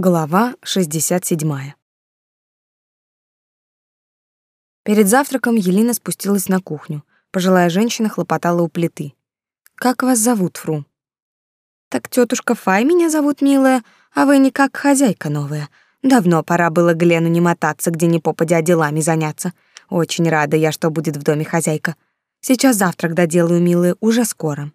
Глава 67. Перед завтраком Елена спустилась на кухню. Пожилая женщина хлопотала у плиты. «Как вас зовут, Фру?» «Так тетушка Фай меня зовут, милая, а вы не как хозяйка новая. Давно пора было Глену не мотаться, где ни попадя делами заняться. Очень рада я, что будет в доме хозяйка. Сейчас завтрак доделаю, милая, уже скоро.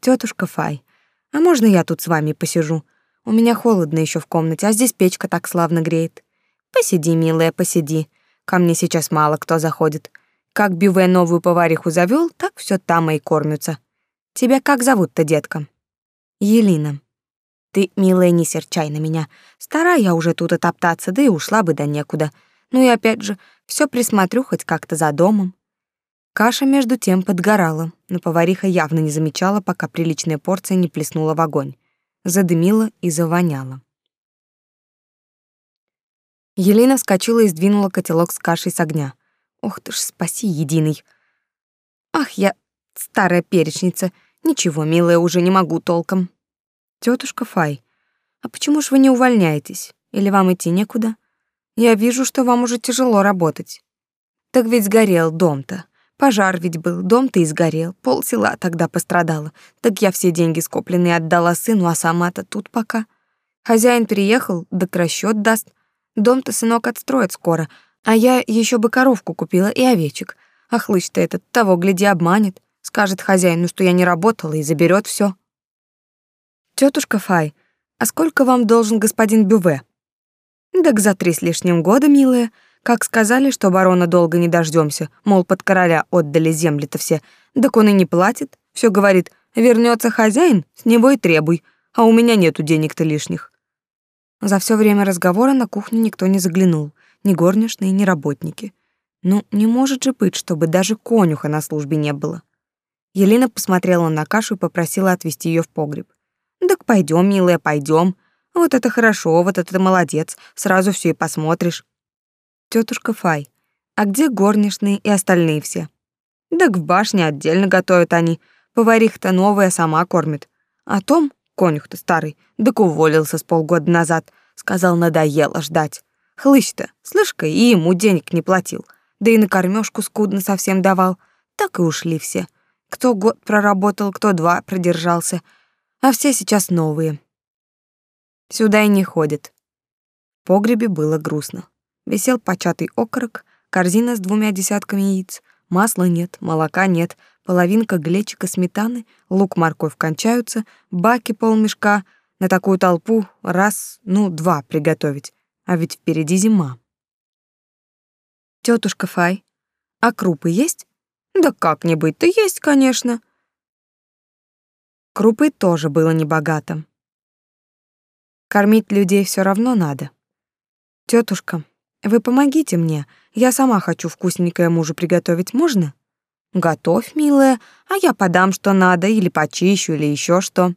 Тетушка Фай, а можно я тут с вами посижу?» У меня холодно еще в комнате, а здесь печка так славно греет. Посиди, милая, посиди. Ко мне сейчас мало кто заходит. Как Бюве новую повариху завел, так все там и кормятся. Тебя как зовут-то, детка? Елена. Ты, милая, не серчай на меня. Старая я уже тут отоптаться, да и ушла бы да некуда. Ну и опять же, все присмотрю хоть как-то за домом. Каша между тем подгорала, но повариха явно не замечала, пока приличная порция не плеснула в огонь задымило и завоняло. Елена вскочила и сдвинула котелок с кашей с огня. Ох ты ж, спаси, единый. Ах, я старая перечница. Ничего, милая, уже не могу толком. Тетушка Фай, а почему ж вы не увольняетесь? Или вам идти некуда? Я вижу, что вам уже тяжело работать. Так ведь сгорел дом-то. Пожар ведь был, дом-то и сгорел, пол села тогда пострадало. Так я все деньги скопленные отдала сыну, а сама-то тут пока. Хозяин приехал, да расчет даст. Дом-то сынок отстроит скоро, а я еще бы коровку купила и овечек. А хлыщ-то этот того, гляди, обманет. Скажет хозяину, что я не работала, и заберет все. Тетушка Фай, а сколько вам должен господин Бюве? Так за три с лишним года, милая. Как сказали, что барона долго не дождемся, мол, под короля отдали земли-то все, так он и не платит. Все говорит, вернется хозяин, с него и требуй, а у меня нету денег-то лишних. За все время разговора на кухню никто не заглянул, ни горничные, ни работники. Ну, не может же быть, чтобы даже конюха на службе не было. Елена посмотрела на кашу и попросила отвезти ее в погреб. «Так пойдем, милая, пойдем. Вот это хорошо, вот это молодец, сразу все и посмотришь. Тетушка Фай, а где горничные и остальные все? Так в башне отдельно готовят они. Повариха-то новая сама кормит. А Том, конюх-то старый, так уволился с полгода назад. Сказал, надоело ждать. Хлыщ-то, слышь-ка, и ему денег не платил. Да и на кормежку скудно совсем давал. Так и ушли все. Кто год проработал, кто два продержался. А все сейчас новые. Сюда и не ходят. В погребе было грустно. Висел початый окорок, корзина с двумя десятками яиц, масла нет, молока нет, половинка глечика сметаны, лук, морковь кончаются, баки полмешка, на такую толпу раз, ну, два приготовить, а ведь впереди зима. Тетушка Фай, а крупы есть? Да как-нибудь-то есть, конечно. Крупы тоже было небогато. Кормить людей все равно надо. Тетушка, вы помогите мне. Я сама хочу вкусненькое мужу приготовить, можно? Готовь, милая, а я подам, что надо, или почищу, или еще что.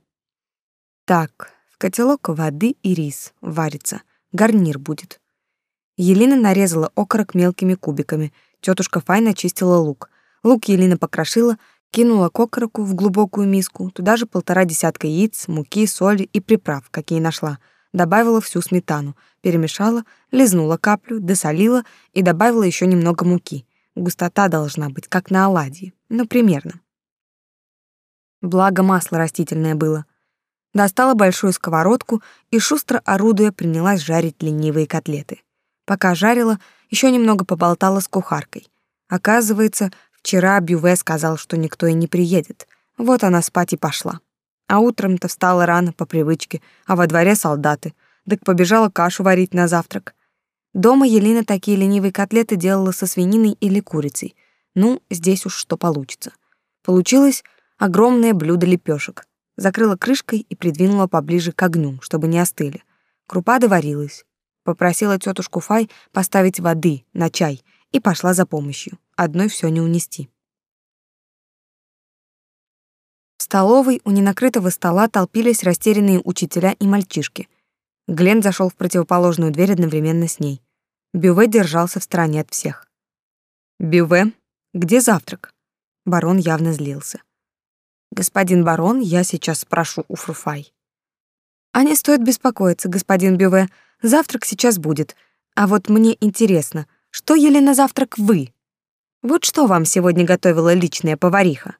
Так, в котелок воды и рис варится. Гарнир будет. Елена нарезала окорок мелкими кубиками. Тетушка Файна чистила лук. Лук Елена покрошила, кинула к окороку в глубокую миску, туда же полтора десятка яиц, муки, соли и приправ, какие нашла — добавила всю сметану, перемешала, лизнула каплю, досолила и добавила еще немного муки. Густота должна быть как на оладьи, ну примерно. Благо масло растительное было. Достала большую сковородку и шустро орудуя принялась жарить ленивые котлеты. Пока жарила, еще немного поболтала с кухаркой. Оказывается, вчера Бюве сказал, что никто и не приедет. Вот она спать и пошла. А утром-то встала рано по привычке, а во дворе солдаты. Так побежала кашу варить на завтрак. Дома Елена такие ленивые котлеты делала со свининой или курицей. Ну, здесь уж что получится. Получилось огромное блюдо лепешек. Закрыла крышкой и придвинула поближе к огню, чтобы не остыли. Крупа доварилась. Попросила тетушку Фай поставить воды на чай и пошла за помощью. Одной все не унести. Столовой у ненакрытого стола толпились растерянные учителя и мальчишки. Глен зашел в противоположную дверь одновременно с ней. Бюве держался в стороне от всех. «Бюве, где завтрак?» Барон явно злился. «Господин барон, я сейчас спрошу у Фруфай». А не стоит беспокоиться, господин Бюве. Завтрак сейчас будет. А вот мне интересно, что ели на завтрак вы? Вот что вам сегодня готовила личная повариха?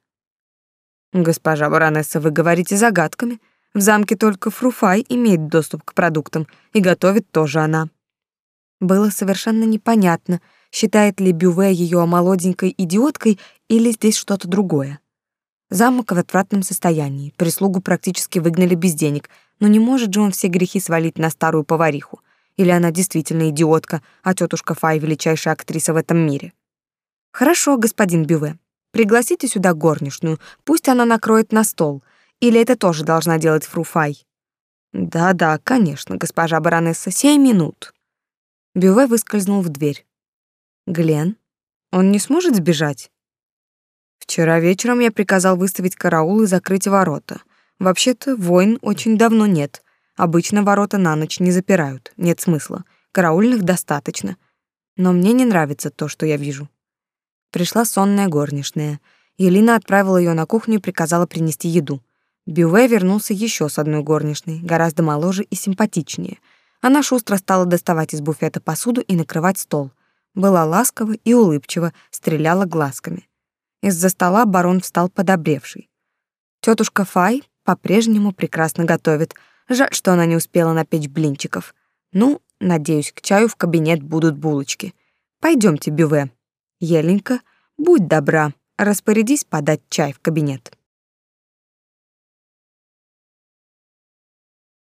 Госпожа баронесса, вы говорите загадками. В замке только Фруфай имеет доступ к продуктам, и готовит тоже она. Было совершенно непонятно, считает ли Бюве ее молоденькой идиоткой или здесь что-то другое. Замок в отвратном состоянии, прислугу практически выгнали без денег, но не может же он все грехи свалить на старую повариху. Или она действительно идиотка, а тетушка Фай — величайшая актриса в этом мире. Хорошо, господин Бюве, пригласите сюда горничную, пусть она накроет на стол. Или это тоже должна делать Фру Фай? Да-да, конечно, госпожа баронесса, сей минут. Бюве выскользнул в дверь. Глен, он не сможет сбежать? Вчера вечером я приказал выставить караул и закрыть ворота. Вообще-то войн очень давно нет. Обычно ворота на ночь не запирают, нет смысла. Караульных достаточно. Но мне не нравится то, что я вижу. Пришла сонная горничная. Елена отправила ее на кухню и приказала принести еду. Бюве вернулся еще с одной горничной, гораздо моложе и симпатичнее. Она шустро стала доставать из буфета посуду и накрывать стол. Была ласкова и улыбчива, стреляла глазками. Из-за стола барон встал подобревший. Тетушка Фай по-прежнему прекрасно готовит. Жаль, что она не успела напечь блинчиков. Ну, надеюсь, к чаю в кабинет будут булочки. Пойдемте, Бюве. Еленька, будь добра, распорядись подать чай в кабинет.